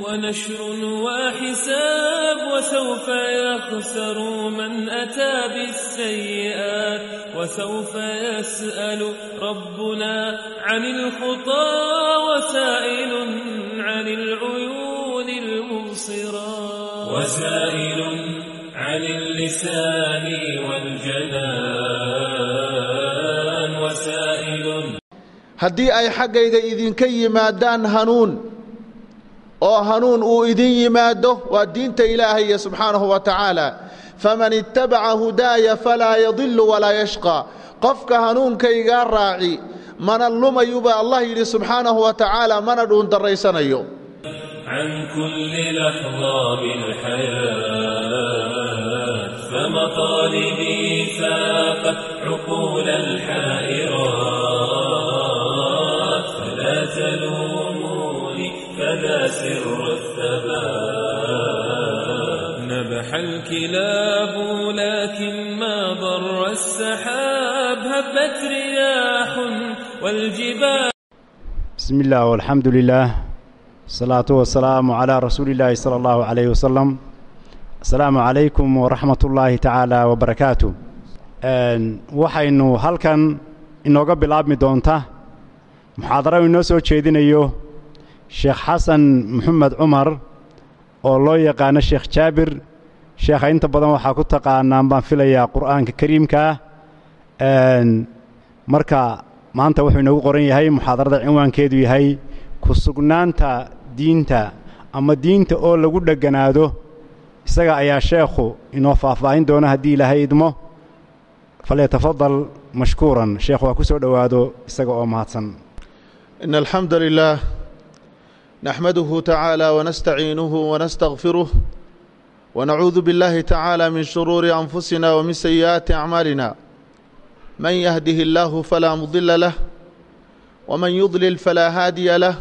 ونشر وحساب وسوف يخسر من أتى بالسيئات وسوف يسأل ربنا عن الخطى وسائل عن العيون المبصرات وسائل عن اللسان والجنان وسائل هدي أي حق إذا إذن كي مادان هنون oo hanuun uu idin yimaado waa diinta ilaahaya subxaanahu wa tacaala. Faman ittabaca hudaaya falaa yadilu walaa yashqa. Qofka hanuunkaygaa raaci mana lumayuba allah yidhi subxaanahu wa tacaala mana dhuundarraysanayo سر الثبات نبح الكلاب لكن ما ضر السحاب هبت رياح والجبال بسم الله والحمد لله الصلاة والسلام على رسول الله صلى الله عليه وسلم السلام عليكم ورحمة الله تعالى وبركاته waxaynu halkan inooga bilaabmi doonta muxaadaro inoo soo jeedinayo sheekh xasan maxamed cumar oo loo yaqaano sheekh jaabir. Sheekha inta badan waxaa ku taqaanaan baan filayaa qur'aanka kariimkaah marka maanta wuxuu inoogu qoran yahay muxaadarada cinwaankeedu yahay ku sugnaanta diinta ama diinta oo lagu dheganaado. Isaga ayaa sheekhu inoo faahfaahin doona haddii ilaahay idmo falyatafadal mashkuuran. Sheekh waa ku soo dhowaado isaga oo mahadsan. In alxamda lilaah نحمده تعالى ونستعينه ونستغفره ونعوذ بالله تعالى من شرور أنفسنا ومن سيئات أعمالنا من يهده الله فلا مضل له ومن يضلل فلا هادي له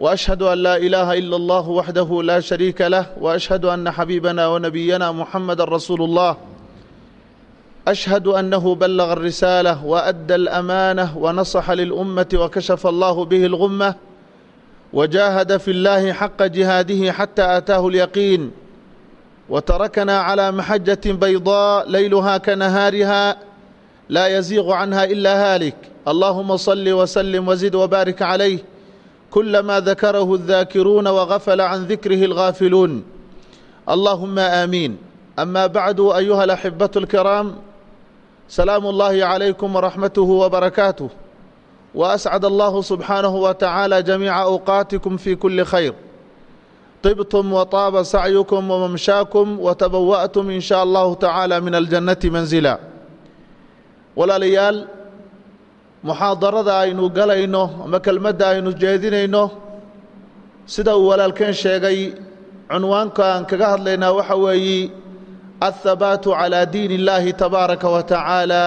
وأشهد أن لا إله إلا الله وحده لا شريك له وأشهد أن حبيبنا ونبينا محمد رسول الله أشهد أنه بلغ الرسالة وأدى الأمانة ونصح للأمة وكشف الله به الغمة وجاهد في الله حق جهاده حتى أتاه اليقين وتركنا على محجة بيضاء ليلها كنهارها لا يزيغ عنها إلا هالك اللهم صل وسلم وزد وبارك عليه كل ما ذكره الذاكرون وغفل عن ذكره الغافلون اللهم آمين أما بعد أيها الأحبة الكرام سلام الله عليكم ورحمته وبركاته وأسعد الله سبحانه وتعالى جميع أوقاتكم في كل خير طبتم وطاب سعيكم وممشاكم وتبوأتم إن شاء الله تعالى من الجنة منزلا ولا ليال muxaadarada aynu galayno ama kelmadda aynu jeedinayno sida uu walaalkeen sheegay cunwaanka aan kaga hadlaynaa waxa weeye athabaatu calaa diin illaahi tabaaraka wa tacaala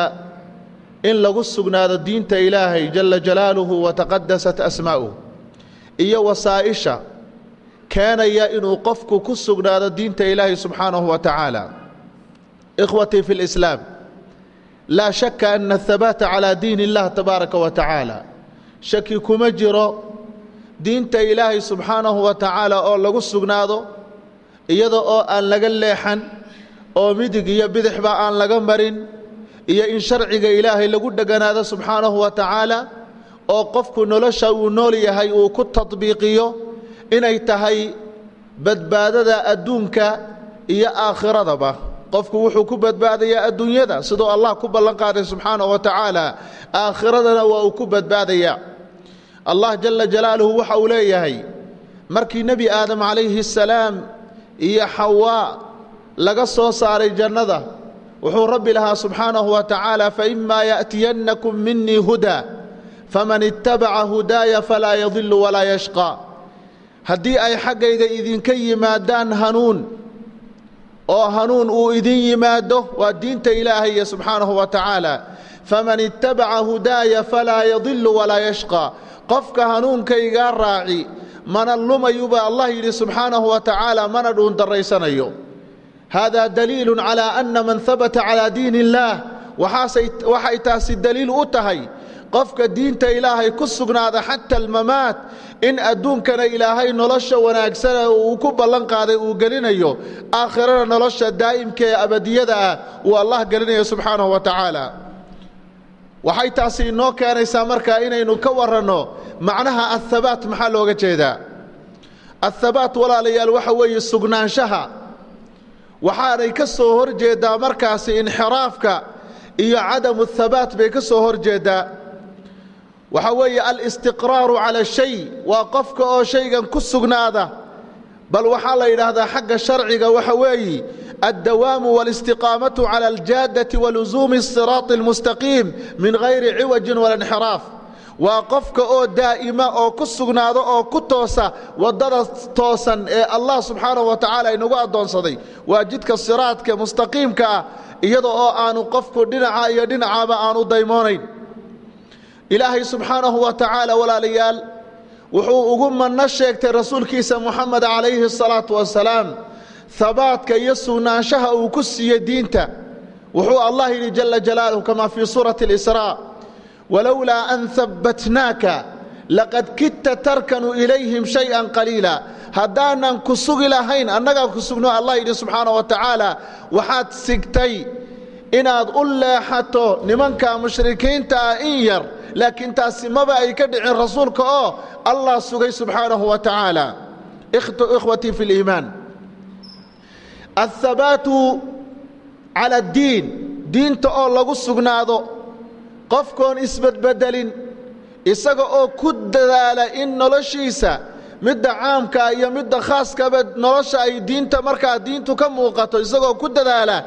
in lagu sugnaado diinta ilaahay jala jalaaluhu wataqadasat asmaa'uh iyo wasaa'isha keenaya inuu qofku ku sugnaado diinta ilaahay subxaanahu wa tacaala. Ikhwatii fi lislaam laa shaka ana athabaata calaa diin illah tabaaraka wa tacaala. Shaki kuma jiro diinta ilaahay subxaanahu wa tacaala oo lagu sugnaado iyada oo aan laga leexan oo midig iyo bidixba aan laga marin iyo in sharciga ilaahay lagu dheganaado subxaanahu wa tacaala oo qofku nolosha uu nool yahay uu ku tadbiiqiyo inay tahay badbaadada adduunka iyo aakhiradaba qofku wuxuu ku badbaadayaa adduunyada siduu allah ku ballan qaaday subxaanahu wa tacaala aakhiradana waa uu ku badbaadayaa allah jala jalaaluhu waxa uu leeyahay markii nebi aadam calayhi asalaam iyo xawaa laga soo saaray jannada wuxuu rabbi lahaa subxaanahu wa tacaala faimaa ya'tiyannakum minii hudaa faman ittabaca hudaaya falaa yadilu walaa yashqa. Haddii ay xaggayga idinka yimaadaan hanuun oo hanuun uu idin yimaado waa diinta ilaahaya subxaanahu wa tacaala. Faman ittabaca hudaaya falaa yadilu walaa yashqa. Qofka hanuunkaygaa raaci mana lumayuba allah yidhi subxaanahu wa tacaala mana dhuundarraysanayo haadaa daliilu calaa anna man habata calaa diin illaah waxay taasi daliil u tahay qofka diinta ilaahay ku sugnaada xata almamaat in adduunkana ilaahay nolosha wanaagsana uu ku ballan qaaday uu gelinayo aakhirana nolosha daa'imka ee abadiyada ah uu allah gelinayo subxaanahu wa tacaala waxay taasi inoo keenaysaa markaa inaynu ka waranno macnaha athabaat maxaa looga jeedaa waxaanay ka soo hor jeedaa markaasi inxiraafka iyo cadamu thabaat bay ka soo hor jeedaa. Waxaa weeye alistiqraaru cala shay waa qofka oo shaygan ku sugnaada. Bal waxaa la yidhaahdaa xagga sharciga waxa weeye addawaamu walistiqaamatu cala aljaadati walusuumi asiraati almustaqiim min hayri ciwajin walinxiraaf waa qofka oo daa'ima oo ku sugnaada oo ku toosa waddada toosan ee allah subxaanahu wa tacaala inagu addoonsaday. Waa jidka siraadka mustaqiimka ah iyada oo aanu qofku dhinaca iyo dhinacaaba aanu daymoonayn. Ilaahay subxaanahu wa tacaala walaalayaal wuxuu ugu manno sheegtay rasuulkiisa muxamed calayhi asalaatu wasalaam habaadka iyo sugnaanshaha uu ku siiye diinta. Wuxuu allah yidhi jala jalaaluhu kama fii suurati اlisraa walowlaa an habbatnaaka laqad kidta tarkanu ilayhim shay-an qaliila haddaanan ku sugi lahayn annagaa ku sugno allah yidhi subxaana wa tacaala waxaad sigtay inaad u leexato nimanka mushrikiinta ah in yar laakiin taasi maba ay ka dhicin rasuulka oo allah sugay subxaanahu wa tacaala ikhwatii fi liimaan oo lagu sugnaado qofkoon isbedbedelin isaga oo ku dadaala in noloshiisa midda caamka iyo midda khaaskaba nolosha ay diinta markaa diintu ka muuqato isagoo ku dadaala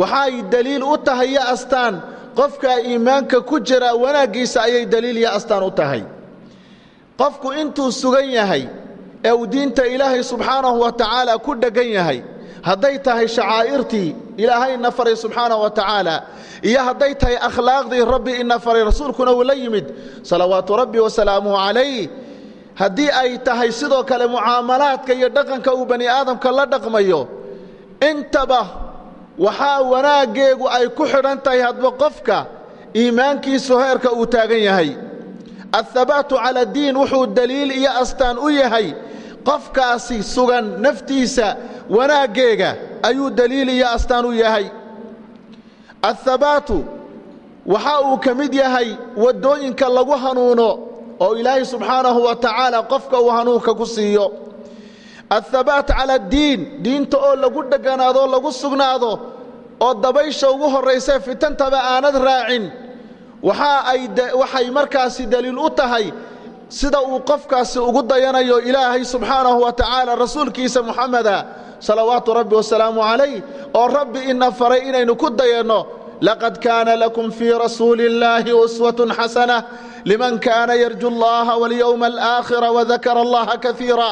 waxaay daliil u tahay yo astaan. Qofka iimaanka ku jira wanaaggiisa ayay daliil iyo astaan u tahay. Qofku intuu sugan yahay ee uu diinta ilaahay subxaanahu wa tacaala ku dheggan yahay hadday tahay shacaa'irtii ilaahayna faray subxaanahu wa tacaala. Iyo hadday tahay akhlaaqdii rabbi ina faray rasuulkuna uu la yimid. Salawaatu rabbi wasalaamuhu calayh. Haddii ay tahay sidoo kale mucaamalaadka iyo dhaqanka uu bani aadamka la dhaqmayo intaba waxaa wanaaggeegu ay ku xidhan tahay hadba qofka iimaankiisu heerka uu taagan yahay. Athabaatu cala addiin wuxuu daliil iyo astaan u yahay qofkaasi sugan naftiisa wanaaggeega ayuu daliil iyo astaan u yahay. Athabaatu waxa uu ka mid yahay waddooyinka lagu hanuuno oo ilaahay subxaanahu wa tacaala qofka uu hanuunka ku siiyo. Athabaat cala addiin diinta oo lagu dheganaado lagu sugnaado oo dabaysha ugu horraysee fitantaba aanad raacin. Waxa ay waxay markaasi daliil u tahay sida uu qofkaasi ugu dayanayo ilaahay subxaanahu wa tacaala rasuulkiisa muxameda salawaatu rabbi wasalaamu calayh oo rabbi ina faray inaynu ku dayanno laqad kaana lakum fii rasuuli illaahi uswatun xasana liman kaana yarju allaha walyowma alaakhira wadakara allaha kaiira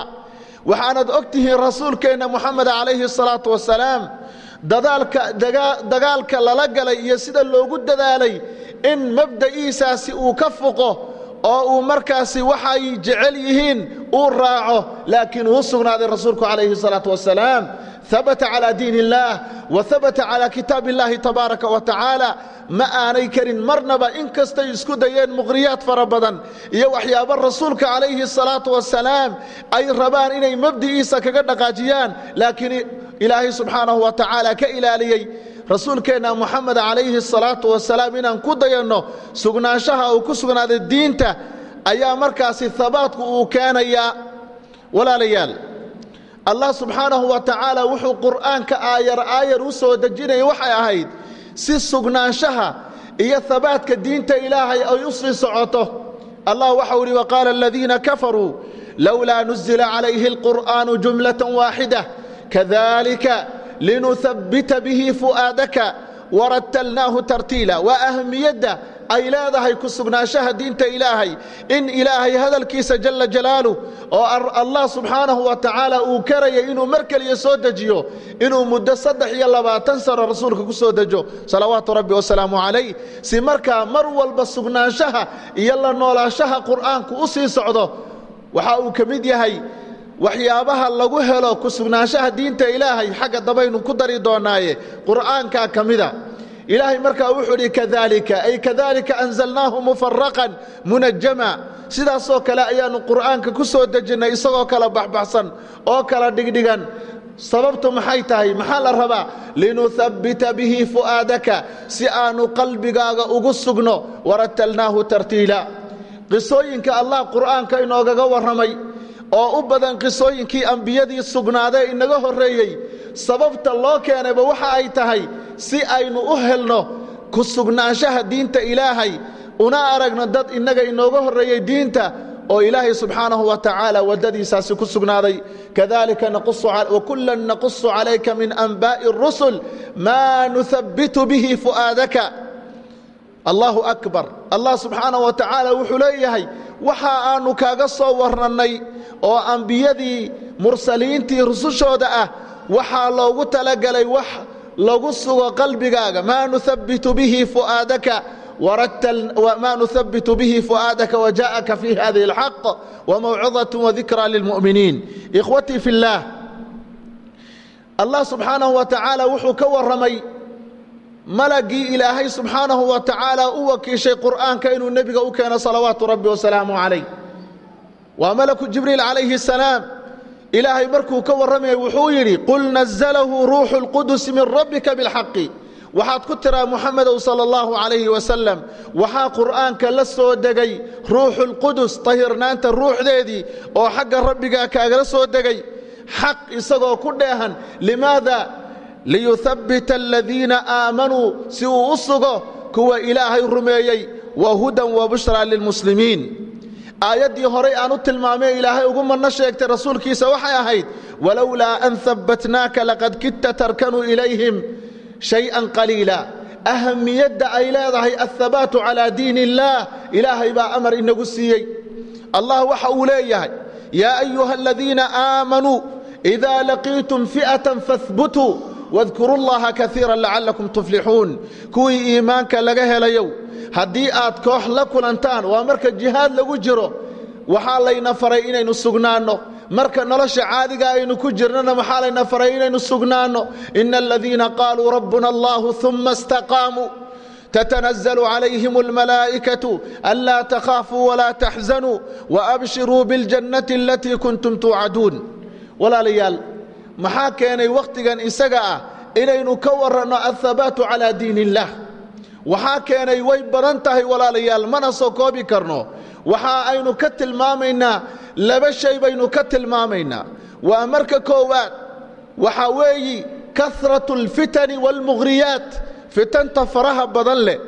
waxaanad og tihiin rasuulkeenna moxamed calayhi asalaatu wasalaam dagaalka lala galay iyo sida loogu dadaalay in mabda'iisaasi uu ka foqo oo uu markaasi waxay jecel yihiin uu raaco laakiin uu sugnaaday rasuulku calayhi salaatu wasalaam habata calaa diin illaah wa habata calaa kitaab illaahi tabaaraka wa tacaala. Ma aanay karin marnaba in kastay isku dayeen muqhriyaad fara badan iyo waxyaabo rasuulka calayhi salaatu wasalaam ay rabaan inay mabdi'iisa kaga dhaqaajiyaan laakiin ilaahay subxaanahu wa tacaala ka ilaaliyey rasuulkeenna moxamed calayhi salaatu wasalaam inaan ku dayanno sugnaanshaha uu ku sugnaaday diinta ayaa markaasi habaadku uu keenayaa. Walaalayaal allah subxaanahu wa tacaala wuxuu qur'aanka aayar aayar u soo dejinayay waxay ahayd si sugnaanshaha iyo habaadka diinta ilaahay ay u sii socoto. Allah waxau ihi waqaala aladiina kafaruu lowlaa nuzila calayhi alqur'aanu jumlatan waaxida kadalika linuhabbita bihi fu'aadaka warattalnaahu tartiila. Waa ahmiyadda ay leedahay ku sugnaanshaha diinta ilaahay. In ilaahay hadalkiisa jalla jalaaluh oo allah subxaanahu wa tacaala uu karayay inuu mar keliya soo dejiyo inuu muddo saddex iyo labaatan sano rasuulka ku soo dejo. Salawaatu rabbi wasalaamu calayh si markaa mar walba sugnaanshaha iyo la noolaanshaha qur'aanku u sii socdo waxa uu ka yahay waxyaabaha lagu helo ku sugnaanshaha diinta ilaahay xagga dabaynu ku dari doonnaaye qur'aankaa ka mida. Ilaahay markaa wuxuu idhi kadalika ay kadalika anzalnaahu mufaraqan munajama sidaasoo kale ayaannu qur'aanka ku soo dejinnay isagoo kala baxbaxsan oo kala dhigdhigan. Sababtu maxay tahay? Maxaa la rabaa? Linuhabbita bihi fu'aadaka si aannu qalbigaaga ugu sugno warattalnaahu tartiila. Qisooyinka allah qur'aanka inoogaga warramay oo u badan qisooyinkii ambiyadii sugnaadee inaga horreeyey sababta loo keenayba waxa ay tahay si aynu u helno ku sugnaanshaha diinta ilaahay una aragno dad innaga inooga horreeyey diinta oo ilaahay subxaanahu wa tacaala waddadiisaasi ku sugnaaday. Kadalika wakullan naqusu calayka min anbaa'i اrusul maa nuhabbitu bihi fu'aadaka. Allahu akbar. Allah subxaanahu wa tacaala wuxuu leeyahay waxa aannu kaaga soo warrannay oo ambiyadii mursaliintii rusushooda ah waxaa loogu talagelay wax lagu sugo qalbigaaga maa nuhabbitu bihi fu'aadaka ma nuhabitu bihi fu'aadaka wajaءaka fi hadihi اlxaq wmawcidaة wadikra lilmu'miniin ikhwatii fi اllaah allah subxaanahu wa tacaala wuxuu ka warramay malagii ilaahay subxaanahu wa tacaala u wakiishay qur'aanka inuu nebiga u keeno salawaatu rabbi wasalaamu calayh. Waa malaku jibriil calayhi salaam. Ilaahay markuu ka warramayay wuxuu yidhi qul nazalahu ruuxu اlqudusi min rabbika bilxaqi. Waxaad ku tiraa muxamedow sala allahu calayhi wasalam waxaa qur'aanka la soo degay ruuxu tahirnaanta ruuxdeedii oo xagga rabbigaa kaagala soo degay. Xaq isagoo ku dheehan. Limaada liyuhabbita aladiina aamanuu si uu u sugo kuwa ilaahay rumeeyey wa hudan wa bushraa lilmuslimiin aayaddii horay aan u tilmaamay ilaahay ugu manno sheegtay rasuulkiisa waxay ahayd walowlaa an habbatnaaka laqad kidta tarkanuu ilayhim shay-an qaliila ahamiyadda ay leedahay alhabaatu calaa diin illaah ilaahay baa amar inagu siiyey allah waxa uu leeyahay yaa ayuha aladiina aamanuu idaa laqiitum fi'atan wadkuru llaha kaiira lacallakum tuflixuun kuwii iimaanka laga helayow haddii aad koox la kulantaan waa marka jihaad lagu jiro waxaa layna faray inaynu sugnaanno marka nolosha caadiga aynu ku jirnana maxaa layna faray inaynu sugnaanno ina aladiina qaaluu rabbuna allahu uma istaqaamuu تتنزل عليهم الملائكة ألا تخافوا ولا تحزنوا وأبشروا بالجنة التي كنتم توعدون ولا ليال maxaa keenay wakhtigan isaga ah inaynu ka waranno athabaatu calaa diin illaah waxaa keenay way badan tahay walaalayaal mana soo koobi karno. Waxa aynu ka tilmaamaynaa laba shay baynu ka tilmaamaynaa. Waa marka koowaad waxa weeyi karatu alfitani waalmughriyaat fitanta faraha badan leh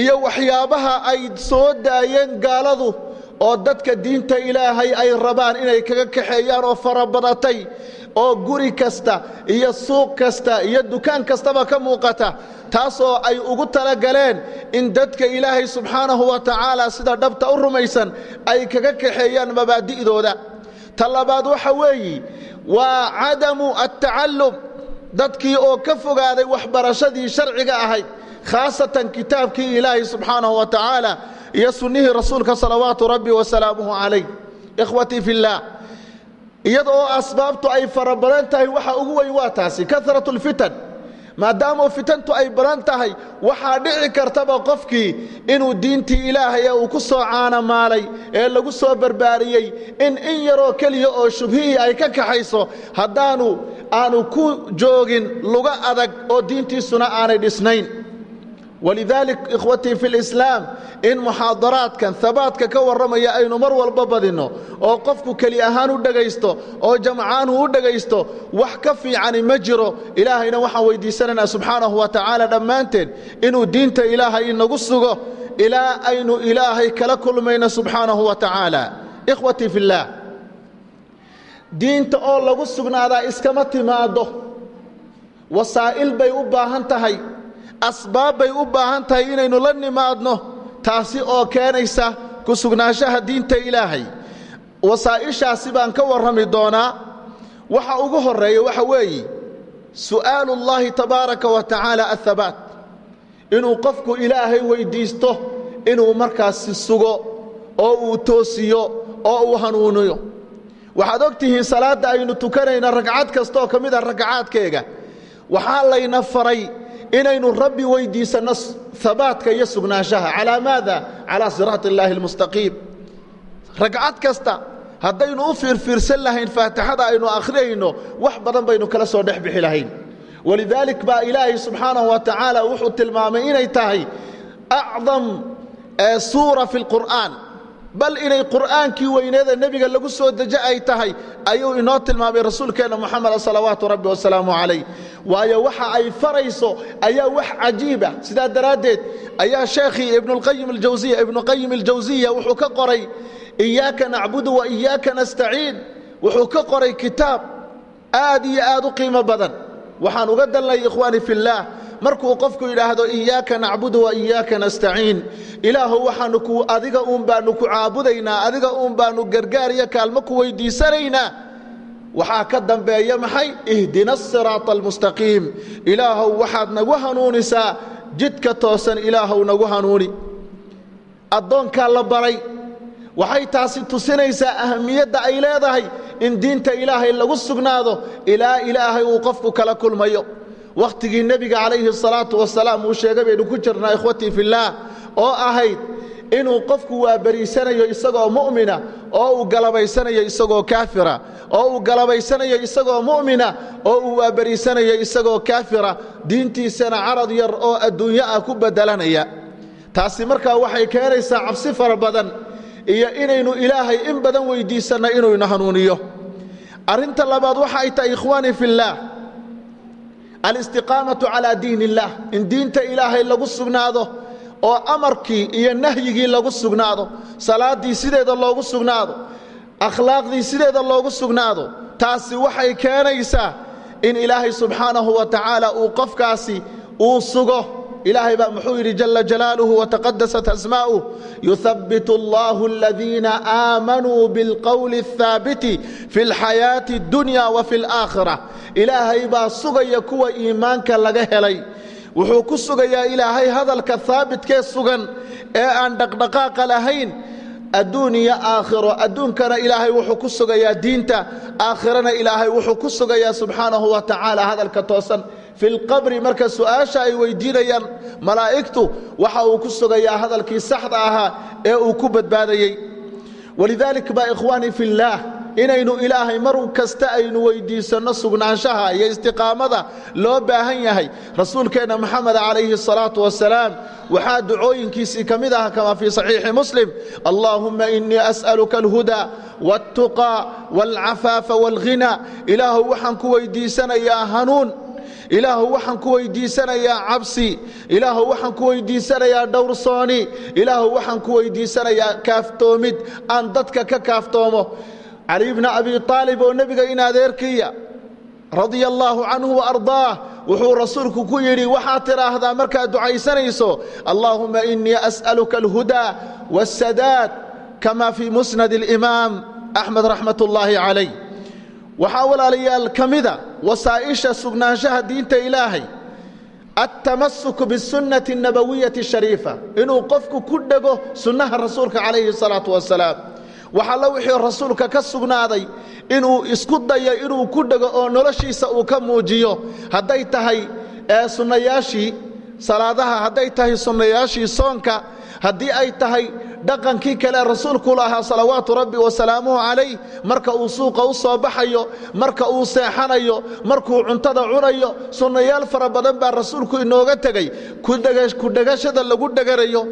iyo waxyaabaha ay soo daayeen gaaladu oo dadka diinta ilaahay ay rabaan inay kaga kaxeeyaan oo farabadatay oo guri kasta iyo suuq kasta iyo dukaan kastaba ka muuqata taasoo ay ugu talagaleen in dadka ilaahay subxaanahu wa tacaala sida dhabta u rumaysan ay kaga kaxeeyaan mabaadi'dooda. Ta labaad waxa weeyi waa cadamu attacallum dadkii oo ka fogaaday waxbarashadii sharciga ahayd khaasatan kitaabkii ilaahay subxaanahu wa tacaala iyo sunnihii rasuulka salawaatu rabbi wasalaamuhu calayh. Ikhwatii fi illaah iyada oo asbaabtu ay fara badan tahay waxa ugu weyn waa taasi karatu lfitan maadaama fitantu ay badan tahay waxaa dhici kartaba qofkii inuu diintii ilaahay ee uu ku soo caanamaalay ee lagu soo barbaariyey in in yaroo keliya oo shubhihii ay ka kaxayso haddaanu aanu ku joogin luga adag oo diintiisuna aanay dhisnayn walidaalik ikhwatii fi lislaam in muxaadaraadkan habaadka ka warramaya aynu mar walba badinno oo qofku keli ahaan u dhegaysto oo jamcaanhu u dhegaysto wax ka fiicani ma jiro. Ilaahayna waxaan weyddiisanaynaa subxaanahu wa tacaala dhammaanteen inuu diinta ilaahay inagu sugo ilaa aynu ilaahay kala kulmayno subxaanahu wa tacaala. Ikhwatii fi illaah diinta oo lagu sugnaadaa iskama timaaddo. Wasaa'il bay u baahan tahay asbaab bay u baahan tahay inaynu la nimaadno taasi oo keenaysa ku sugnaanshaha diinta ilaahay. Wasaa'ishaasi baan ka warrami doonaa waxa ugu horreeya waxa weeye su'aalu اllahi tabaaraka wa tacaala ahabaat inuu qofku ilaahay weyddiisto inuu markaasi sugo oo uu toosiyo oo uu hanuuniyo waxaad og tihiin salaadda aynu tukanayna ragcad kastaoo ka mid a ragcaadkeega waxaa layna faray inaynu rabbi weydiisanno habaadka iyo sugnaanshaha calaa maada? Calaa siraati illaahi almustaqiim. Ragcad kasta haddaynu u fiirfiirsan lahayn faatixada aynu akhriyayno wax badan baynu kala soo dhex bixi lahayn. Walidaalik baa ilaahay subxaanahu wa tacaala wuxuu tilmaamay inay tahay acdam suura fi lqur'aan bal inay qur'aankii weyneeda nebiga lagu soo deje ay tahay ayuu inoo tilmaamay rasuulkeenna moxameda salawaatu rabbi wasalaamu calayh. Waayo waxa ay farayso ayaa wax cajiiba sidaa daraaddeed ayaa sheekhii ibnuqayim aljawsiya ibnuqayim aljawsiya wuxuu ka qoray iyaaka nacbudu wa iyaaka nastaciin. Wuxuu ka qoray kitaab aad iyo aad u qiimo badan. Waxaan uga dalnay ikhwaani fillaah markuu qofku yidhaahdo iyaaka nacbudu wa iyaaka nastaciin. Ilaahu waxaanu ku adiga uun baanu ku caabudaynaa adiga uun baanu gargaar iyo kaalmo ku weydiisanaynaa. Waxaa ka dambeeya maxay? Ihdina asiraata almustaqiim ilaahow waxaad nagu hanuunisaa jidka toosan ilaahow nagu hanuuni. Addoonkaa la baray waxay taasi tusinaysaa ahamiyadda ay leedahay in diinta ilaahay lagu sugnaado ilaa ilaahay uu qofku kala kulmayo wakhtigii nebiga calayhi asalaatu wasalaam uu sheegay baynu ku jirnaa ikhwatii fillaah oo ahayd inuu qofku waabariisanayo isagoo mu'mina oo uu galabaysanayo isagoo kaafira oo uu galabaysanayo isagoo mu'mina oo uu waabariisanayo isagoo kaafira diintiisana carad yar oo adduunyo ah ku beddelanaya taasi markaa waxay keenaysaa cabsi fara badan iyo inaynu ilaahay in badan weyddiisanno inuuna hanuuniyo. Arrinta labaad waxa ay tahay ikhwaanii fillaah alistiqaamatu calaa diin illaah in diinta ilaahay lagu sugnaado oo amarkii iyo nahyigii lagu sugnaado salaaddii sideeda loogu sugnaado akhlaaqdii sideeda loogu sugnaado taasi waxay keenaysaa in ilaahay subxaanahu wa tacaala uu qofkaasi uu sugo ilaahay baa muxuu yidhi jala jalaaluhu wataqadasat asmaa'uh yuhabbitu allahu aladiina aamanuu bilqowli athaabiti fi alxayaati addunya wa fi alaakhira ilaahay baa sugaya kuwa iimaanka laga helay. Wuxuu ku sugayaa ilaahay hadalka haabitkee sugan ee aan dhaqdhaqaaqa lahayn. Adduun iyo aakhiro adduunkana ilaahay wuxuu ku sugayaa diinta aakhirana ilaahay wuxuu ku sugayaa subxaanahu wa tacaala hadalka toosan fi lqabri marka su'aasha ay weydiinayaan malaa'igtu waxa uu ku sugayaa hadalkii saxda ahaa ee uu ku badbaadayey walidaalik baa ikhwaanii fillaah inaynu ilaahay mar kasta aynu weyddiisanno sugnaanshaha iyo istiqaamada loo baahan yahay. Rasuulkeenna moxamed calayhi asalaatu wasalaam waxaa ducooyinkiisii ka mid ah kama fii saxiixi muslim allaahumma innii as'aluka alhudaa waaltuqaa waalcafaafa waalghina ilaahu waxaan ku weyddiisanayaa hanuun ilaahu waxaan ku weyddiisanayaa cabsi. Ilaahu waxaan ku weyddiisanayaa dhowrsooni ilaahu waxaan ku weyddiisanayaa kaaftoomid. Aan dadka ka kaaftoomo. Cali bni abi aalib oo nebiga in adeerkiya radia allaahu canhu waardaah wuxuu rasuulku ku yidhi waxaad tidhaahdaa markaad ducaysanayso allaahumma innii as'aluka alhudaa waasadaad kama fii musnad alimaam axmed raxmat ullaahi calayh waxaa walaalayaal ka mida wasaa'isha sugnaanshaha diinta ilaahay altamasuku bisunnati annabawiyati ashariifa inuu qofku ku dhego sunnaha rasuulka calayhi salaatu wasalaam waxalla wixii rasuulka ka sugnaaday inuu isku dayo inuu ku dhego oo noloshiisa uu ka muujiyo. Hadday tahay sunnayaashii salaadaha hadday tahay sunnayaashii soonka haddii ay tahay dhaqankii kale rasuulku lahaa salawaatu rabbi wasalaamuhu calayh marka uu suuqa u soo baxayo marka uu seexanayo markuu cuntada cunayo sunnayaal fara badan baa rasuulku inooga tegey kudhegashada lagu dheganayo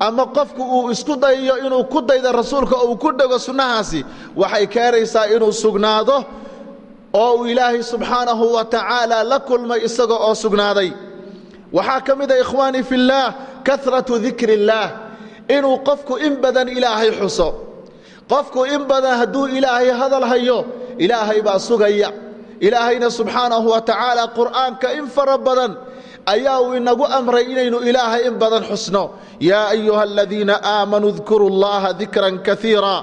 ama qofku uu isku dayayo inuu ku dayda rasuulka uu ku dhego sunnahaasi waxay keenaysaa inuu sugnaado oo uu ilaahay subxaanahu wa tacaala la kulmay isaga oo sugnaaday. Waxaa ka mid a ikhwaanii fillaah karatu dikri illaah inuu qofku in badan ilaahay xuso. Qofku in badan hadduu ilaahay hadal hayo ilaahay baa sugaya. Ilaahayna subxaanahu wa tacaala qur'aanka in fara badan ayaa uu inagu amray inaynu ilaahay in badan xusno. Yaa ayuha aladiina aamanuu dkuruu allaha dikran kaiira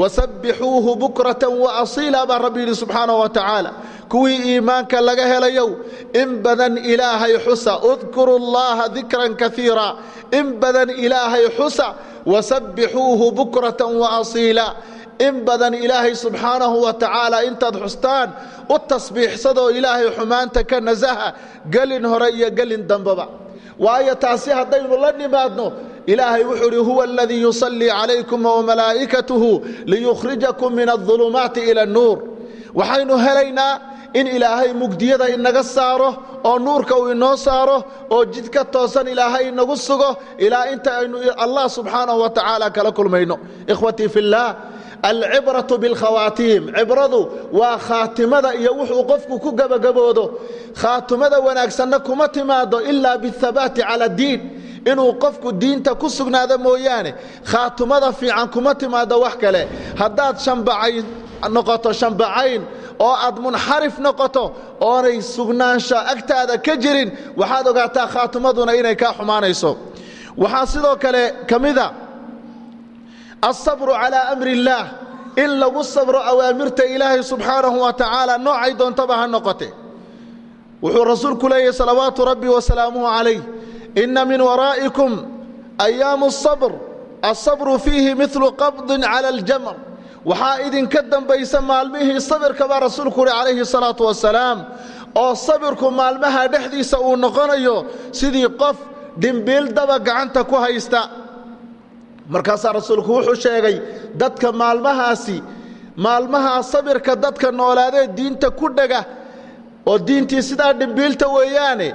wasabbixuuhu bukratan waasiila baa rabbi yidhi subxaanahu wa tacaala. Kuwii iimaanka laga helayow in badan ilaahay xusa. Udkuru llaha dikran kaiira in badan ilaahay xusa. Wasabbixuuhu bukratan waasiila in badan ilaahay subxaanahu wa tacaala intaad xustaan u tasbiixsadoo ilaahay xumaanta ka nasaha gelin hore iyo gelin dambeba waayo taasi haddaynu la nimaadno ilaahay wuxuu uhi huwa aladii yusallii calaykum wamalaa'ikatuhu liyukhrijakum min adulumaati ila annuur waxaynu helaynaa in ilaahay mugdiyada inaga saaro oo nuurka uu inoo saaro oo jidka toosan ilaahay inagu sugo ilaa inta aynu allah subxaanahu wa tacaala kala kulmayno. Ikhwatii fillaah alcibratu bilkhawaatiim cibradu waa khaatimada iyo wuxuu qofku ku gebagaboodo khaatimada wanaagsanna kuma timaado ilaa biاthabaati cala diin. Inuu qofku diinta ku sugnaado mooyaane khaatimada fiican kuma timaado wax kale. Haddaad noqoto shambacayn oo aad munxarif noqoto oonay sugnaansha agtaada ka jirin waxaad ogaataa khaatimaduna inay kaa xumaanayso. Waxaa sidoo kale ka mida alsabru calaa amri illaah in lagu sabro awaamirta ilaahay subxaanahu wa tacaala noocay doontaba ha noqote wuxuu rasuulku leeyahy salawaatu rabbi wasalaamuhu calayh inna min waraa'ikum ayaamu asabr alsabru fiihi midlu qabdin cala aljamr waxaa idinka dambaysa maalmihii sabirka baa rasuulku uhi calayhi salaatu wasalaam oo sabirku maalmaha dhexdiisa uu noqonayo sidii qof dhimbiil daba gacanta ku haysta markaasaa rasuulku wuxuu sheegay dadka maalmahaasi maalmahaa sabirka dadka noolaadee diinta ku dhega oo diintii sidaa dhimbiilta weeyaane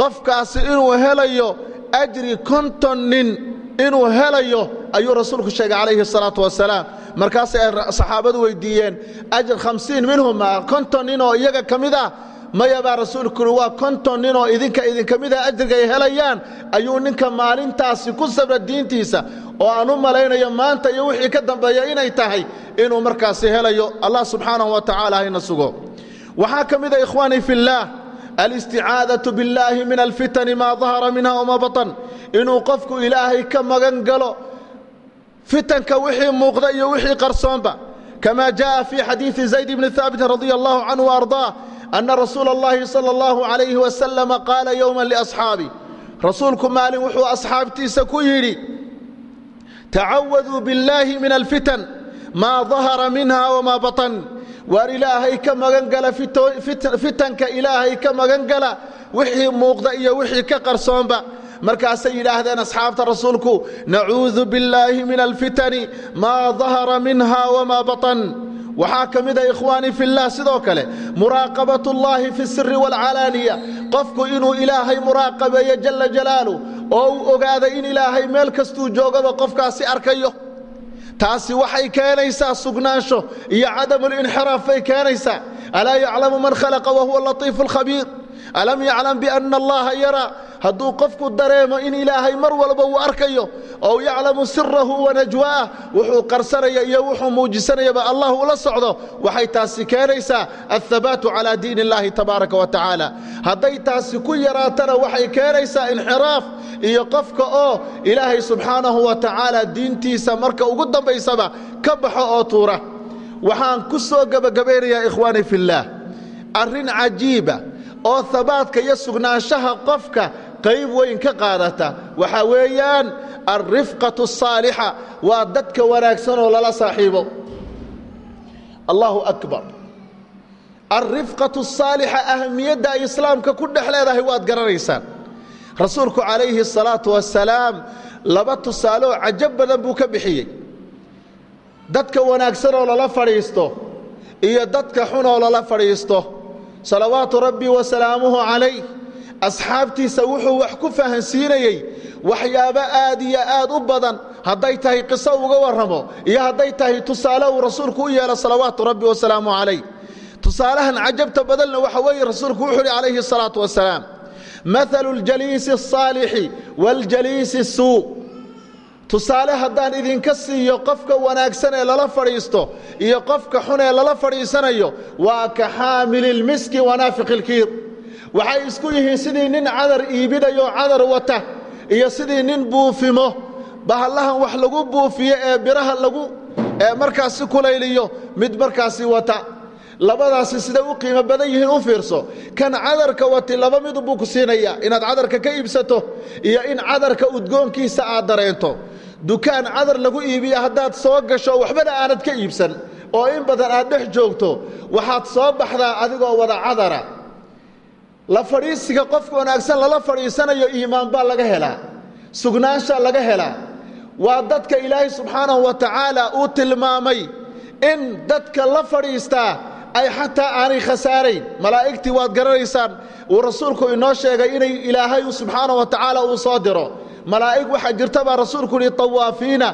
qofkaasi inuu helayo ajri konton nin inuu helayo ayuu rasuulku sheegay calayhi salaatu wasalaam. Markaasay saxaabadu weydiiyeen ajr hamsiin minhuma konton nin oo iyaga ka mid ah maya baa rasuulku uhi waa konton nin oo idinka idinka mid ah ajriga ay helayaan ayuu ninka maalintaasi ku sabra diintiisa oo aan u malaynayo maanta iyo wixii ka dambeeya inay tahay inuu markaasi helayo allah subxaanahu wa tacaala hayna sugo waxaa ka mid a ikhwaanii fillaah alisticaadatu billaahi min alfitani maa dahara minha wama batan inuu qofku ilaahay ka magan galo fitanka wixii muuqda iyo wixii qarsoonba kama jaءa fii xadiiثi zayd bni haabit radi allahu canhu وarضaah أن rasuula الله صلى الله عليه وسلم قال يوما liasxaabi rasuulku maalin wuxuu asxaabtiisa ku yidhi tacawaduu billaahi min alfitan maa dahara minha wamaa batan waar ilaahay ka magan gala fitanka ilaahay ka magan gala wixii muuqda iyo wixii ka qarsoonba markaasay yidhaahdeen asxaabta rasuulku nacuudu billaahi min alfitani maa dahara minha wamaa batan waxaa ka mida ikhwaanii fillaah sidoo kale muraaqabat ullaahi fi siri waalcalaaniya qofku inuu ilaahay muraaqabeeyo jalla jalaalu oo uu ogaada in ilaahay meel kastuu joogaba qofkaasi arkayo. Taasi waxay keenaysaa sugnaansho iyo cadamulinxiraaf bay keenaysaa. Alaa yaclamu man khalaqa wahuwa latiifu alkhabiir alam yaclam bianna allaha yaraa hadduu qofku dareemo in ilaahay mar walba uu arkayo ou yaclamu sirahu wanajwaah wuxuu qarsanaya iyo wuxuu muujisanayaba allah ula socdo waxay taasi keenaysaa althabaatu calaa diin illahi tabaaraka wa tacaala. Hadday taasi ku yaraatana waxay keenaysaa inxiraaf iyo qofka oo ilaahay subxaanahu wa tacaala diintiisa marka ugu dambaysaba ka baxo oo tuura. Waxaan ku soo gebagabaynayaa ikhwaani fillaah arrin cajiiba oo habaadka iyo sugnaanshaha qofka qayb weyn ka qaadata. Waxaa weeyaan alrifqatu asaalixa waa dadka wanaagsan oo lala saaxiibo. Allahu akbar. Alrifqatu asaalixa ahamiyadda ay islaamka ku dhex leedahay waad garanaysaan. Rasuulku calayhi asalaatu wasalaam laba tusaaleoo cajab badan buu ka bixiyey. Dadka wanaagsan oo lala fadhiisto iyo dadka xun oo lala fadhiisto salawaatu rabbi wasalaamuhu calayh asxaabtiisa wuxuu wax ku fahansiinayey waxyaabo aad iyo aad u badan hadday tahay qiso uga warramo iyo hadday tahay tusaale uu rasuulku u yeelo salawaatu rabbi wasalaamu calayh tusaalahan cajabta badanna waxa weeye rasuulku wuxuu uhi calayhi salaatu wasalaam maalu ljaliisi الصaalixi waاljaliisi الsuu tusaale haddaan idinka siiyo qofka wanaagsan ee lala fadhiisto iyo qofka xun ee lala fadhiisanayo waa ka xaamili lmiski wanaafiqi اlkiir waxay isku yihiin sidii nin cadar iibinayo cadar wata iyo sidii nin buufimo. Bahallahan wax lagu buufiyo ee biraha lagu ee markaasi kulayliyo mid markaasi wata labadaasi siday u qiimo badan yihiin u fiirso. Kan cadarka wati laba midubuu ku siinayaa inaad cadarka ka iibsato iyo in cadarka udgoonkiisa aad dareento. Dukaan cadar lagu iibiya haddaad soo gasho waxbana aanad ka iibsan. Oo in badan aad dhex joogto waxaad soo baxdaa adigoo wada cadara. La fadhiisiga qofka wanaagsan lala fadhiisanayo iimaan baa laga helaa. Sugnaanshaa laga helaa. Waa dadka ilaahay subxaanahu wa tacaala uu tilmaamay in dadka la fadhiistaa ay xataa aanay khasaarayn. Malaa'igtii waad garanaysaan uu rasuulku inoo sheegay inay ilaahay subxaanahu wa tacaala uu soo diro. Malaa'ig waxaa jirta baa rasuulku yihi tawaafiina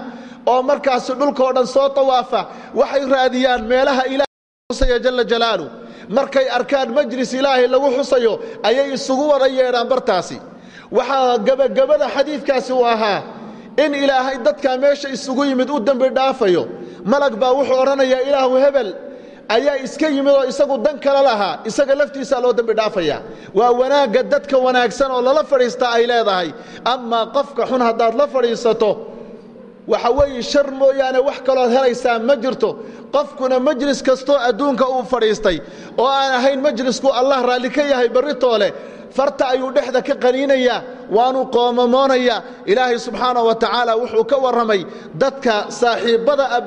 oo markaasi dhulkao dhan soo tawaafa. Waxay raadiyaan meelaha ilahay xusaya jalla jalaalu markay arkaan majlis ilaahay lagu xusayo ayay isugu wada yeedhaan bartaasi. Waxaa gebagabada xadiidkaasi uu ahaa in ilaahay dadkaa meesha isugu yimid u dembi dhaafayo. Malag baa wuxuu odhanayaa ilaahu hebel ayaa iska yimid oo isagu dan kale lahaa isaga laftiisaa loo dembi dhaafaya. Waa wanaagga dadka wanaagsan oo lala fadhiistaa ay leedahay. Amaa qofka xun haddaad la fadhiisato waxa weeye shar mooyaane wax kalood helaysaa ma jirto. Qofkuna majlis kastoo adduunka uu fadhiistay oo aan ahayn majlisku allah raalli ka yahay barritoole farta ayuu dhexda ka qaniinayaa waanu qoomamoonayaa. Ilaahay subxaanahu wa tacaala wuxuu ka warramay dadka saaxiibbada ah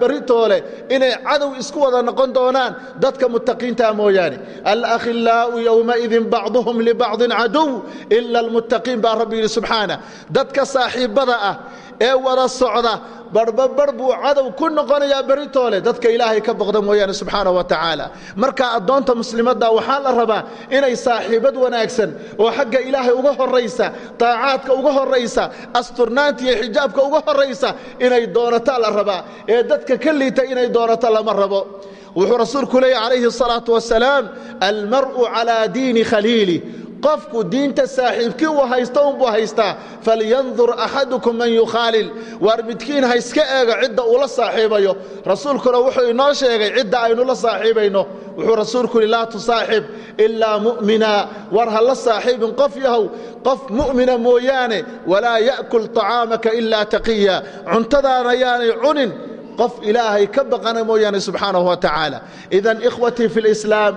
inay cadow isku wada noqon doonaan dadka muttaqiintaa mooyaane. Alakhillaa'u yowmaidin bacduhum libacdin caduw ila almuttaqiin baa rabbi yidhi subxaana dadka saaxiibbada ah ee wada socda barbabar buu cadow ku noqonayaa beritoole dadka ilaahay ka boqda mooyaane subxaana wa tacaala. Marka addoonta muslimadda waxaa la rabaa inay saaxiibad wanaagsan oo xagga ilaahay uga horraysa taacaadka uga horraysa asturnaanta iyo xijaabka uga horraysa inay doonato la rabaa ee dadka ka liita inay doonato lama rabo wuxuu rasuulku leeyahy calayhi الsalaaةu wasalaam almar'u calaa diini khaliili qofku diinta saaxiibkii uu haysto unbuu haystaa. Falyandur axadukum man yukhaalil. Waar midkiin ha iska eego cidda uu la saaxiibayo. Rasuulkuna wuxuu inoo sheegay cidda aynu la saaxiibayno. Wuxuu rasuulku yihi laa tusaaxib ilaa mu'mina. War ha la saaxiibin qof yahow qof mu'mina mooyaane walaa ya'kul طacaamaka ilaa taqiya. Cuntadaana yaanay cunin qof ilaahay ka baqana mooyaane subxaanahu wa tacaala. Idan ikhwatii fi lislaam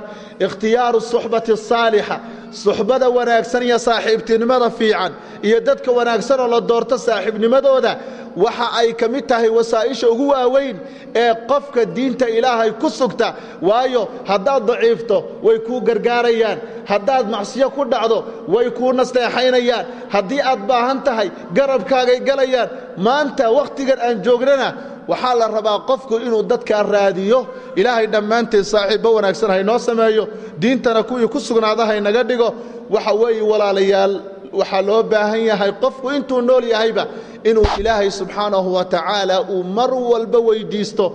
ikhtiyaaru suxbati asaalixa suxbada wanaagsan iyo saaxiibtinimada fiican iyo dadka wanaagsanoo la doorto saaxiibnimadooda waxa ay ka mid tahay wasaa'isha ugu waaweyn ee qofka diinta ilaahay ku sugta. Waayo haddaad daciifto way kuu gargaarayaan. Haddaad macsiyo ku dhacdo way kuu nasteexaynayaan. Haddii aad baahan tahay garabkaagay galayaan maanta wakhtigan aan joognana waxaa la rabaa qofku inuu dadkaa raadiyo. Ilaahay dhammaanteed saaxiibbo wanaagsan haynoo sameeyo. Diintana kuwii ku sugnaada haynaga dhigo. Waxa weeye walaalayaal waxaa loo baahan yahay qofku intuu nool yahayba inuu ilaahay subxaanahu wa tacaala uu mar walba weyddiisto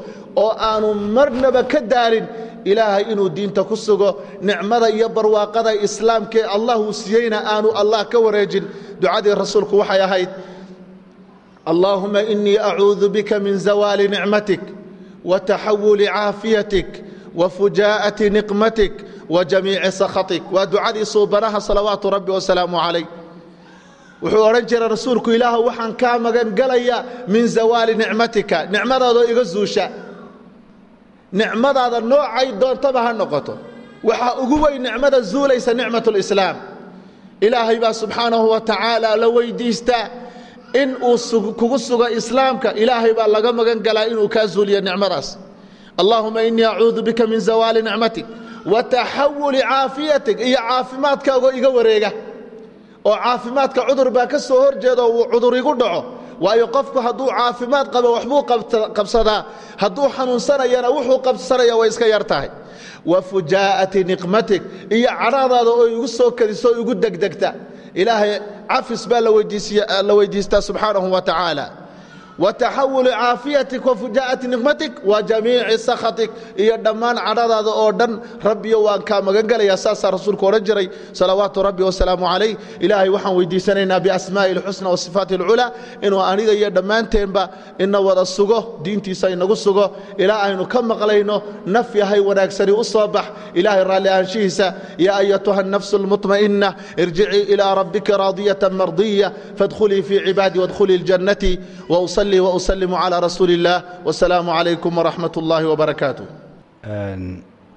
oo aanu marnaba ka daalin ilaahay inuu diinta ku sugo nicmada iyo barwaaqada islaamkaee allah uu siiyeyna aanu allah ka wareejin. Ducadii rasuulku waxay ahayd allaahuma inii acuudu bika min zawaali nicmatik wa taxawuli caafiyatik wa fujaa'ati niqmatik wa jamiici sakhatik. Waa ducadii suubanaha salawaatu rabbi wasalaamu calayh wuxuu odhan jira rasuulku ilaah waxaan kaa magan galayaa min zawaali nicmatika. Nicmadaadoo iga zuusha. Nicmadaada noocay doontaba ha noqoto. Waxaa ugu weyn nicmada zuulaysa nicmat lislaam ilaahay baa subxaanahu wa tacaala la weydiistaa in uu kugu sugo islaamka ilaahay baa laga magan galaa inuu kaa zuuliyo nicmadaas. Allahuma inii acuudu bika min zawaali nicmatik wa taxawuli caafiyatik iyo caafimaadkaagoo iga wareega oo caafimaadka cudur baa ka soo hor jeedo uu cudur igu dhaco. Waayo qofku hadduu caafimaad qabo waxbuu qabsadaa. Hadduu xanuunsanayana wuxuu qabsanaya way iska yar tahay. Wa fujaa'ati niqmatik iyo cadhadaada oo igu soo kadiso igu degdegta. Ilaahay cafis baa la weydiistaa subxaanahu wa tacaala wataxawuli caafiyatik wa fujaa'ati nikmatik wa jamiici sakhatik iyo dhammaan cadhadaada oo dhan rabbiyo waan kaa magan gelayaa saasaa rasuulku odhan jiray salawaatu rabbi wasalaamu calayh ilaahay waxaan weydiisanaynaa biasmaa'i alxusna wa sifaati alculaa inuu aniga iyo dhammaanteenba ina wada sugo diintiisa inagu sugo ilaa aynu ka maqlayno naf yahay wanaagsani u soo bax ilaahay raalli aanshihiisa yaa ayatuha nafsu lmuطma'inna irjicii ilaa rabbika raadiyatan mardiya fadkhulii fii cibaadi wadkhulii ljannati usalii wausalimu calaa rasuuli illaah wasalaamu calaykum waraxmat ullaahi wabarakaatu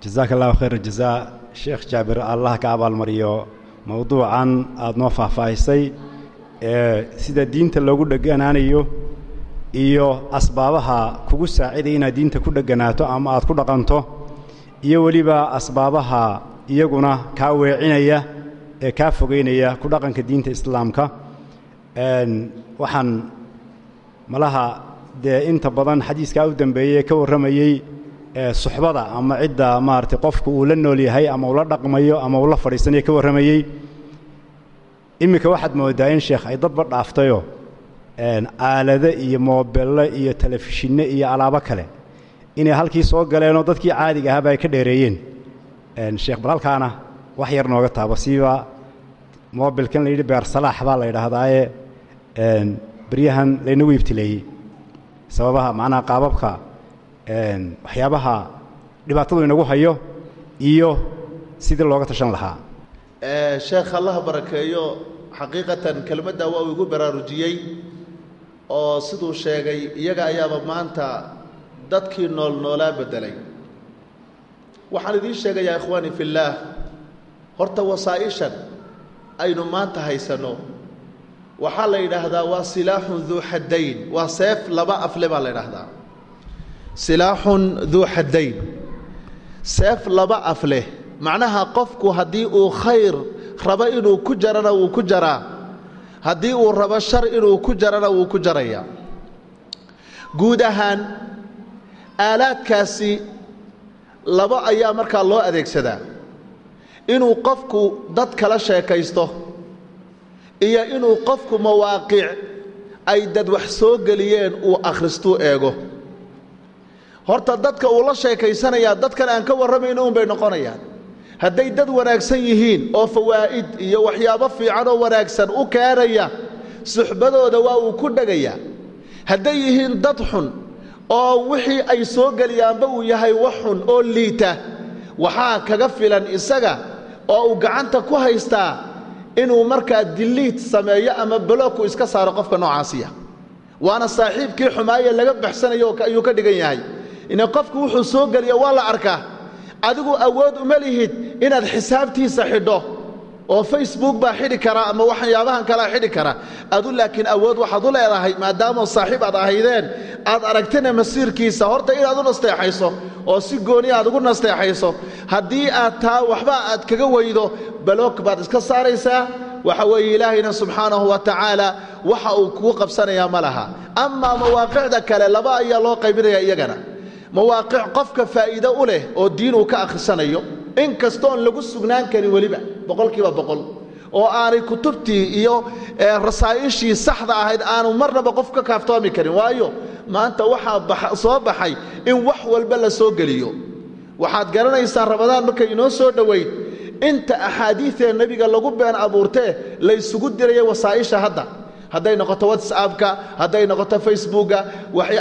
jasaaka allahu khayr jazaa sheekh jaabir allah ka abaalmariyo mowduucan aada noo faahfaahisay ee sida diinta loogu dheganaanayo iyo asbaabaha kugu saacidaya inaad diinta ku dheganaato ama aad ku dhaqanto iyo weliba asbaabaha iyaguna kaa weecinaya ee kaa fogeynaya ku dhaqanka diinta islaamka. Waxaan malaha dee inta badan xadiiskaa u dambeeyey ka warramayey suxbada ama cidda maaragtay qofku uu la nool yahay ama uu la dhaqmayo ama uu la fadhiisanayo ka warramayey. Iminka waxaad mooddaa in sheekh ay dadba dhaaftayoo aalado iyo moobello iyo telefishinno iyo alaabo kale inay halkii soo galeenoo dadkii caadiga ahaaba ay ka dheereeyeen. Sheekh bal halkaana wax yar nooga taabo siiba mobilkan la yidhi beersalaax baa la yidhaahdaaye beryahan laynagu ibtileeyey sababaha macnaha qaababka waxyaabaha dhibaatadu inagu hayo iyo sidii looga tashan lahaa. Sheekh allaha barakeeyo xaqiiqatan kelmaddaa waa uu igu baraarujiyey oo siduu sheegay iyaga ayaaba maanta dadkii nool noolaa beddelay. Waxaan idiin sheegayaa ikhwaani fillaah horta wasaa'ishan aynu maanta haysanno waxaa la yidhaahdaa waa silaaxun duu xaddayn. Waa seef laba afle baa la yidhaahdaa. Silaaxun duu xaddayn. Seef laba af leh macnaha qofku haddii uu khayr rabo inuu ku jarana wuu ku jaraa. Haddii uu rabo shar inuu ku jarana wuu ku jarayaa guud ahaan aalaadkaasi laba ayaa markaa loo adeegsadaa. Inuu qofku dad kala sheekaysto iyo inuu qofku mawaaqic ay dad wax soo geliyeen uu akhristuu eego. Horta dadka uu la sheekaysanayaa dadkan aan ka warramayno unbay noqonayaan. Hadday dad wanaagsan yihiin oo fawaa'id iyo waxyaabo fiican oo wanaagsan u keenaya suxbadooda waa uu ku dhegayaa hadday yihiin dad xun oo wixii ay soo geliyaanba uu yahay wax xun oo liita waxaa kaga filan isaga oo uu gacanta ku haystaa inuu markaa diliid sameeyo ama balooku iska saaro qofka noocaasiya. Waana saaxiibkii xumaaye laga baxsanayo ayuu ka dhigan yahay. Ina qofku wuxuu soo geliya waa la arkaa. Adigu awood uma lihid inaad xisaabtiisa xidho oo facebook baa xidhi kara ama waxyaabahan kalea xidhi kara. Adu laakiin awood waxaad u leedahay maadaama saaxiib aad ahaydeen aad aragtana masiirkiisa horta inaad u nasteexayso oo si gooni aad ugu nasteexayso haddii aad taa waxba aad kaga weydo baloog baad iska saaraysaa. Waxa weeye ilaahayna subxaanahu wa tacaala waxa uu kugu qabsanayaa ma laha. Mawaaqicda kale laba ayaa loo qaybinaya iyagana. Mawaaqic qofka faa'iido u leh oo diin uu ka akhrisanayo in kastoon lagu sugnaan karin weliba boqolkiiba boqol oo aanay kutubtii iyo rasaa'ishii saxda ahayd aanu marnaba qof ka kaaftoomi karin. Waayo maanta waxaa soo baxay in wax walba la soo geliyo. Waxaad garanaysaa ramadaan markay inoo soo dhowayd inta axaadiidee nebiga lagu been abuurtee la ysugu diraya wasaa'isha hadda. Hadday noqoto whatsappka hadday noqoto facebooka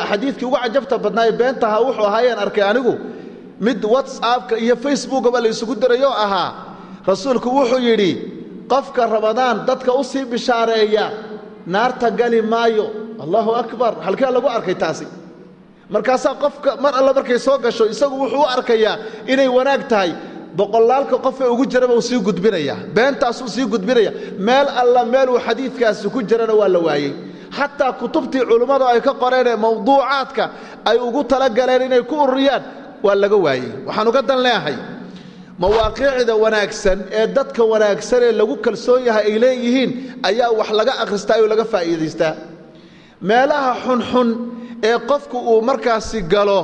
xadiidkii ugu cajabta badnaaye beentaha wuxuu ahaayeen arkay anigu mid whatsappka iyo facebookaba la ysugu dirayoo ahaa rasuulku wuxuu yidhi qofka ramadaan dadka u sii bishaareeya naarta gali maayo. Allahu akbar. Halkee lagu arkay taasi? Markaasaa qofka mar alle markay soo gasho isagu wuxuu u arkayaa inay wanaag tahay. Boqolaalka qofee ugu jiraba uu sii gudbinaya beentaasuu sii gudbinaya. Meel alla meeluu xadiidkaasi ku jirana waa la waayey. Xataa kutubtii culimmadu ay ka qoreen ee mawduucaadka ay ugu talagaleen inay ku ururiyaan waa laga waayey. Waxaan uga dan leehay mawaaqiicda wanaagsan ee dadka wanaagsan ee lagu kalsoon yahay ay leeyihiin ayaa wax laga akhristaa oo laga faa'iidaystaa. Meelaha xunxun ee qofku uu markaasi galo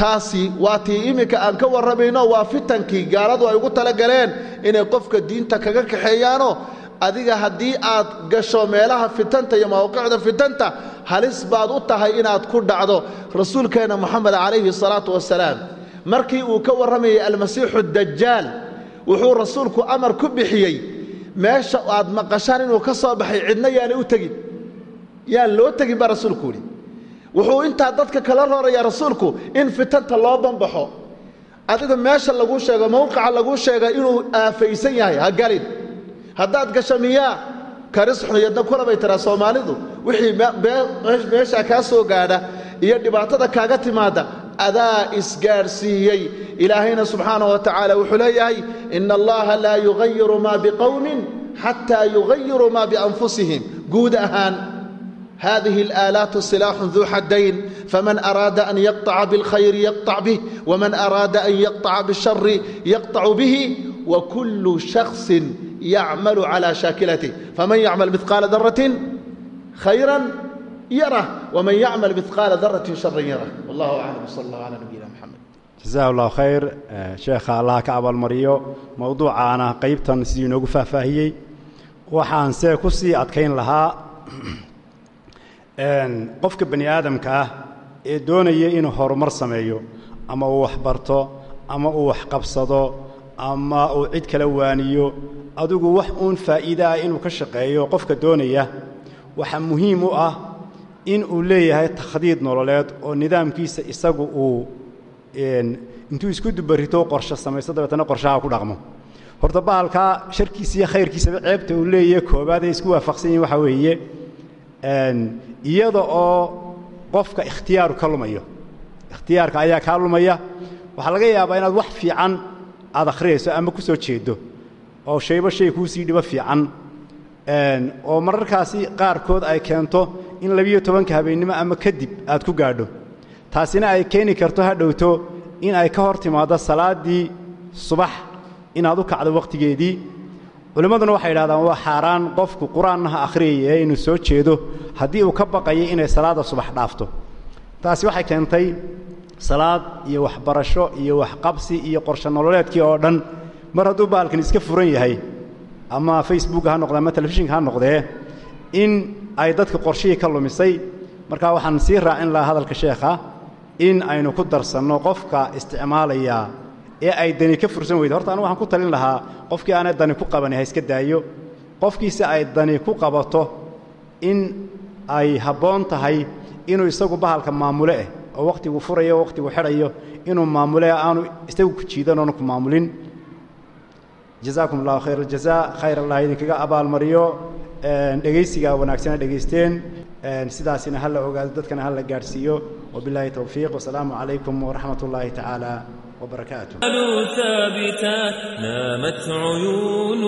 taasi waa tii iminka aan ka warramayno waa fitankii gaaladu ay ugu talagaleen inay qofka diinta kaga kaxeeyaanoo adiga haddii aad gasho meelaha fitanta iyo mawaqicda fitanta halis baad u tahay inaad ku dhacdo rasuulkeenna moxamed calayhi salaatu wasalaam. Markii uu ka warramayay almasiixu dajaal wuxuu rasuulku amar ku bixiyey meesha aad maqashaan inuu ka soo baxay cidna yaanay u tegin. Yaan loo tegin baa rasuulku yidhi. Wuxuu intaa dadka kala roorayaa rasuulku in fitanta loo banbaxo. Adiga meesha laguu sheego mowqica laguu sheega inuu aafaysan yahay ha galin haddaad gasho miyaa karis xuniyadna kula bay tiraa soomaalidu wixii meeshaa kaa soo gaadha iyo dhibaatada kaaga timaadda adaa isgaadhsiiyey ilaahayna subxaanahu wa tacaala wuxuu leeyahay ina allaha laa yugayiru maa biqowmin xataa yugayiruu maa bianfusihim guud ahaan هذه الآلات سلاح ذو حدين فمن أراد أن يقطع بالخير يقطع به ومن أراد أن يقطع بالشر يقطع به وكل شخص يعمل على شاكلته فمن يعمل مثقال ذرة خيرا يره ومن يعمل مثقال ذرة شرا يره والله أعلم صلى الله على نبينا محمد jasahu allahu khayr sheekha allah ka abaalmariyo mowduucaana qaybtan sidii inoogu faahfaahiyey waxaan see ku sii adkayn lahaa qofka bani aadamka ah ee doonaya inuu horumar sameeyo ama uu waxbarto ama uu waxqabsado ama uu cid kala waaniyo. Adigu wax uun faa'iide ah inuu ka shaqeeyo qofka doonaya. Waxaa muhiim u ah in uu leeyahay takhdiid nololeed oo nidaamkiisa isagu uu intuu isku dubarito qorshe samaysto dabeetana qorshaha ku dhaqmo. Horta bahalkaa sharkiisa iyo khayrkiisaba ceebta uu leeyahay koobaad ay isku waafaqsan yihiin waxaa weeye. Iyada oo qofka ikhtiyaaru ka lumayo. Ikhtiyaarka ayaa kaa lumaya. Waxaa laga yaabaa inaad wax fiican aad akhriyayso ama ku soo jeedo oo shaybo shay kuu sii dhibo fiican. Oo mararkaasi qaarkood ay keento in labiyo tobanka habeennimo ama kadib aad ku gaadho. Taasina ay keeni karto ha dhowto in ay ka hor timaaddo salaaddii subax inaad u kacdo wakhtigeedii culimmaduna waxay idhahdaan waa xaaraan qofku qur'aanna ha akhriyaya ee inuu soo jeedo haddii uu ka baqayo inay salaadda subax dhaafto. Taasi waxay keentay salaad iyo waxbarasho iyo waxqabsi iyo qorshe nololeedkii oo dhan mar hadduu bahalkan iska furan yahay ama facebooka ha noqdee ama telefishinka ha noqdee in ay dadka qorshihii ka lumisay marka waxaan sii raacin lahaa hadalka sheekha in aynu ku darsanno qofka isticmaalaya ee ay dani ka fursan weyda horta anu waxaan ku talin lahaa qofkii aanay dani ku qabani ha iska daayo. Qofkiise ay dani ku qabato in ay habboon tahay inuu isagu bahalka maamule eh oo wakhtigu furayo wakhtigu xidhayo inuu maamule aanu isagu ku jiidan oonu ku maamulin. Jazaakum allahu khayr aljazaa khayr allah idinkaga abaalmariyo dhegaysiga wanaagsana dhegaysteen sidaasina ha la ogaado dadkana ha la gaadhsiiyo wabilaahi towfiiq wasalaamu calaykum waraxmat ullaahi tacaala وبركاته ثابتا نامت عيون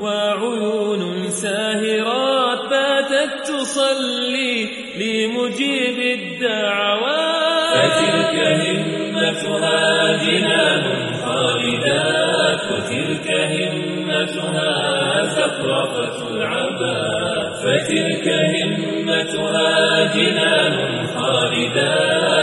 وعيون ساهرات باتت تصلي لمجيب الدعوات فتلك همتها جنان خالدات وتلك همتها زخرفة العباد فتلك همتها جنان خالدات